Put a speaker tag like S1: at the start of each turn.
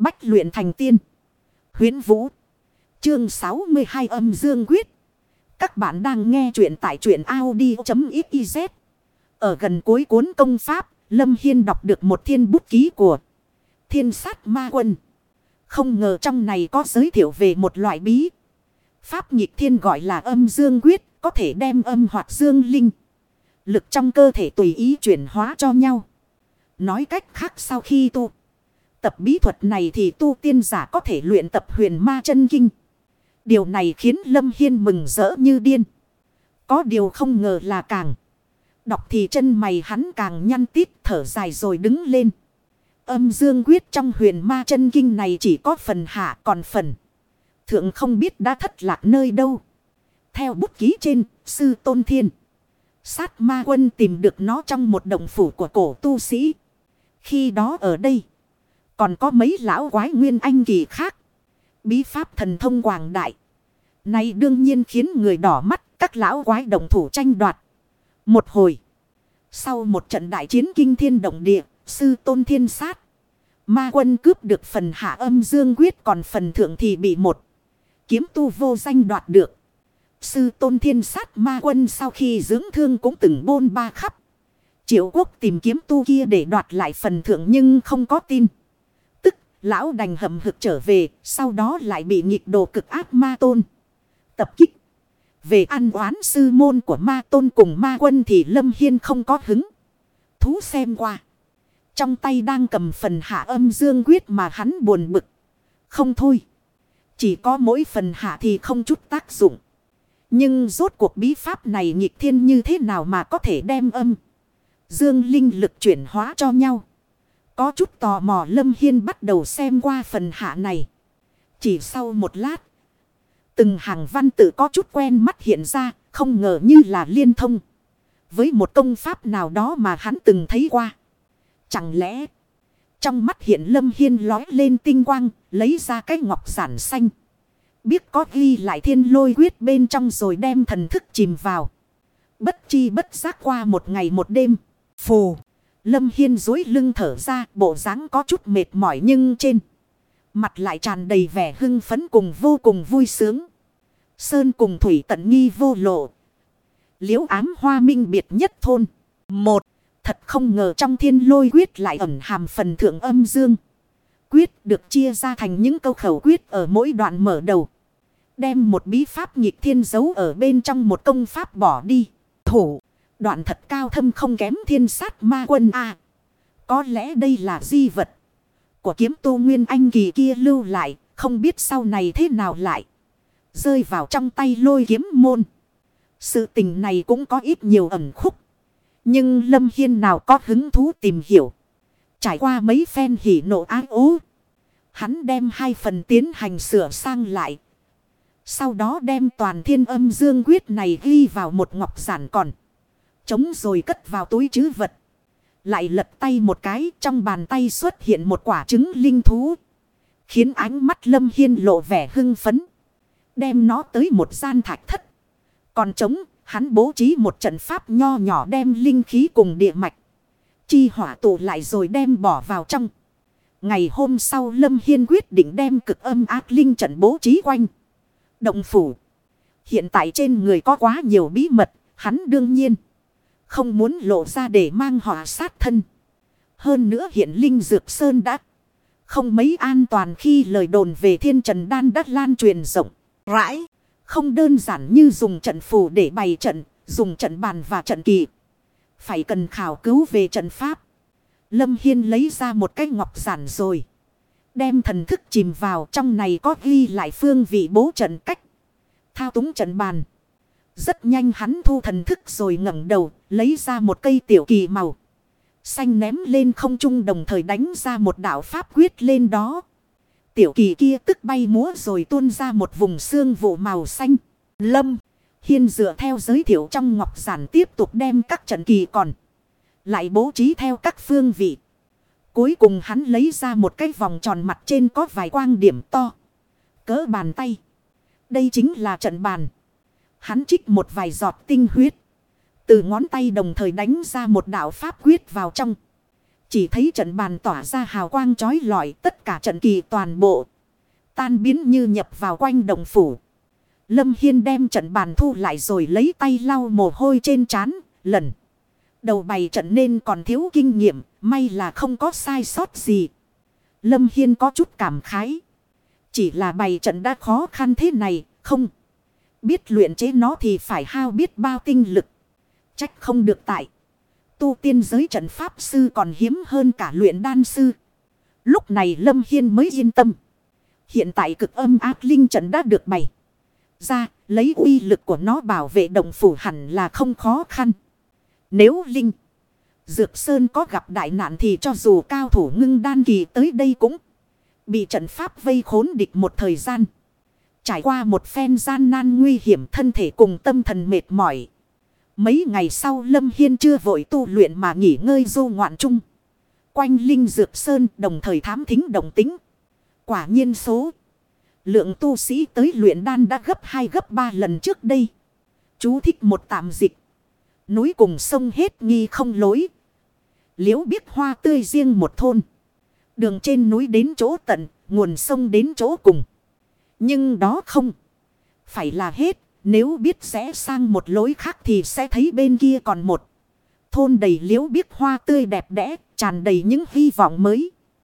S1: Bách luyện thành tiên. Huyến Vũ. Chương 62 âm dương quyết. Các bạn đang nghe truyện tại truyện Audi.xyz. Ở gần cuối cuốn công pháp, Lâm Hiên đọc được một thiên bút ký của thiên sát ma quân. Không ngờ trong này có giới thiệu về một loại bí. Pháp nhịp thiên gọi là âm dương quyết, có thể đem âm hoặc dương linh. Lực trong cơ thể tùy ý chuyển hóa cho nhau. Nói cách khác sau khi tu. Tập bí thuật này thì tu tiên giả có thể luyện tập huyền ma chân kinh. Điều này khiến Lâm Hiên mừng rỡ như điên. Có điều không ngờ là càng. Đọc thì chân mày hắn càng nhăn tít thở dài rồi đứng lên. Âm dương quyết trong huyền ma chân kinh này chỉ có phần hạ còn phần. Thượng không biết đã thất lạc nơi đâu. Theo bút ký trên, sư tôn thiên. Sát ma quân tìm được nó trong một đồng phủ của cổ tu sĩ. Khi đó ở đây, còn có mấy lão quái nguyên anh kỳ khác. Bí pháp thần thông quảng đại. Này đương nhiên khiến người đỏ mắt các lão quái đồng thủ tranh đoạt. Một hồi. Sau một trận đại chiến kinh thiên động địa, sư tôn thiên sát. Ma quân cướp được phần hạ âm dương quyết còn phần thượng thì bị một kiếm tu vô danh đoạt được. Sư tôn thiên sát ma quân sau khi dưỡng thương cũng từng bôn ba khắp. Triệu quốc tìm kiếm tu kia để đoạt lại phần thượng nhưng không có tin. Lão đành hầm hực trở về, sau đó lại bị nhịp đồ cực ác ma tôn. Tập kích. Về ăn oán sư môn của ma tôn cùng ma quân thì Lâm Hiên không có hứng. Thú xem qua. Trong tay đang cầm phần hạ âm dương quyết mà hắn buồn bực. Không thôi. Chỉ có mỗi phần hạ thì không chút tác dụng. Nhưng rốt cuộc bí pháp này nhịp thiên như thế nào mà có thể đem âm. Dương linh lực chuyển hóa cho nhau. Có chút tò mò Lâm Hiên bắt đầu xem qua phần hạ này. Chỉ sau một lát. Từng hàng văn tự có chút quen mắt hiện ra. Không ngờ như là liên thông. Với một công pháp nào đó mà hắn từng thấy qua. Chẳng lẽ. Trong mắt hiện Lâm Hiên lói lên tinh quang. Lấy ra cái ngọc giản xanh. Biết có ghi lại thiên lôi quyết bên trong rồi đem thần thức chìm vào. Bất chi bất giác qua một ngày một đêm. Phù. Lâm Hiên dối lưng thở ra bộ dáng có chút mệt mỏi nhưng trên. Mặt lại tràn đầy vẻ hưng phấn cùng vô cùng vui sướng. Sơn cùng thủy tận nghi vô lộ. Liễu ám hoa minh biệt nhất thôn. Một. Thật không ngờ trong thiên lôi quyết lại ẩn hàm phần thượng âm dương quyết được chia ra thành những câu khẩu quyết ở mỗi đoạn mở đầu. Đem một bí pháp nhịp thiên giấu ở bên trong một công pháp bỏ đi. Thủ, đoạn thật cao thâm không kém thiên sát ma quân A. có lẽ đây là di vật của kiếm tu nguyên anh kỳ kia lưu lại, không biết sau này thế nào lại. Rơi vào trong tay lôi kiếm môn. Sự tình này cũng có ít nhiều ẩn khúc. Nhưng Lâm Hiên nào có hứng thú tìm hiểu. Trải qua mấy phen hỉ nộ ái ố. Hắn đem hai phần tiến hành sửa sang lại. Sau đó đem toàn thiên âm dương quyết này ghi vào một ngọc giản còn. Chống rồi cất vào túi chứ vật. Lại lật tay một cái trong bàn tay xuất hiện một quả trứng linh thú. Khiến ánh mắt lâm hiên lộ vẻ hưng phấn. Đem nó tới một gian thạch thất. Còn trống hắn bố trí một trận pháp nho nhỏ đem linh khí cùng địa mạch chi hỏa tụ lại rồi đem bỏ vào trong. Ngày hôm sau Lâm Hiên quyết định đem cực âm ác linh trận bố trí quanh. Động phủ. Hiện tại trên người có quá nhiều bí mật, hắn đương nhiên. Không muốn lộ ra để mang họa sát thân. Hơn nữa hiện Linh Dược Sơn đã không mấy an toàn khi lời đồn về thiên trần đan đất lan truyền rộng. Rãi, không đơn giản như dùng trận phù để bày trận, dùng trận bàn và trận kỳ. Phải cần khảo cứu về trận pháp. Lâm Hiên lấy ra một cái ngọc giản rồi. Đem thần thức chìm vào trong này có ghi lại phương vị bố trận cách. Thao túng trận bàn. Rất nhanh hắn thu thần thức rồi ngẩng đầu, lấy ra một cây tiểu kỳ màu. Xanh ném lên không trung đồng thời đánh ra một đạo pháp quyết lên đó. Tiểu kỳ kia tức bay múa rồi tuôn ra một vùng xương vụ màu xanh. Lâm. Hiên dựa theo giới thiệu trong ngọc giản tiếp tục đem các trận kỳ còn. Lại bố trí theo các phương vị. Cuối cùng hắn lấy ra một cái vòng tròn mặt trên có vài quang điểm to. Cỡ bàn tay. Đây chính là trận bàn. Hắn trích một vài giọt tinh huyết. Từ ngón tay đồng thời đánh ra một đạo pháp quyết vào trong. Chỉ thấy trận bàn tỏa ra hào quang chói lọi tất cả trận kỳ toàn bộ. Tan biến như nhập vào quanh đồng phủ. Lâm Hiên đem trận bàn thu lại rồi lấy tay lau mồ hôi trên trán lần. Đầu bày trận nên còn thiếu kinh nghiệm, may là không có sai sót gì. Lâm Hiên có chút cảm khái. Chỉ là bày trận đã khó khăn thế này, không. Biết luyện chế nó thì phải hao biết bao tinh lực. Trách không được tại. Tu tiên giới trận pháp sư còn hiếm hơn cả luyện đan sư. Lúc này Lâm Hiên mới yên tâm. Hiện tại cực âm ác linh trận đã được bày. Ra, lấy uy lực của nó bảo vệ động phủ hẳn là không khó khăn. Nếu Linh Dược Sơn có gặp đại nạn thì cho dù cao thủ ngưng đan kỳ tới đây cũng bị trận pháp vây khốn địch một thời gian. Trải qua một phen gian nan nguy hiểm thân thể cùng tâm thần mệt mỏi. Mấy ngày sau Lâm Hiên chưa vội tu luyện mà nghỉ ngơi du ngoạn chung. Quanh Linh Dược Sơn đồng thời thám thính đồng tính. Quả nhiên số. Lượng tu sĩ tới luyện đan đã gấp 2 gấp 3 lần trước đây. Chú thích một tạm dịch. Núi cùng sông hết nghi không lối. Liễu biết hoa tươi riêng một thôn. Đường trên núi đến chỗ tận, nguồn sông đến chỗ cùng. Nhưng đó không. Phải là hết, nếu biết sẽ sang một lối khác thì sẽ thấy bên kia còn một. Thôn đầy liễu biết hoa tươi đẹp đẽ, tràn đầy những hy vọng mới.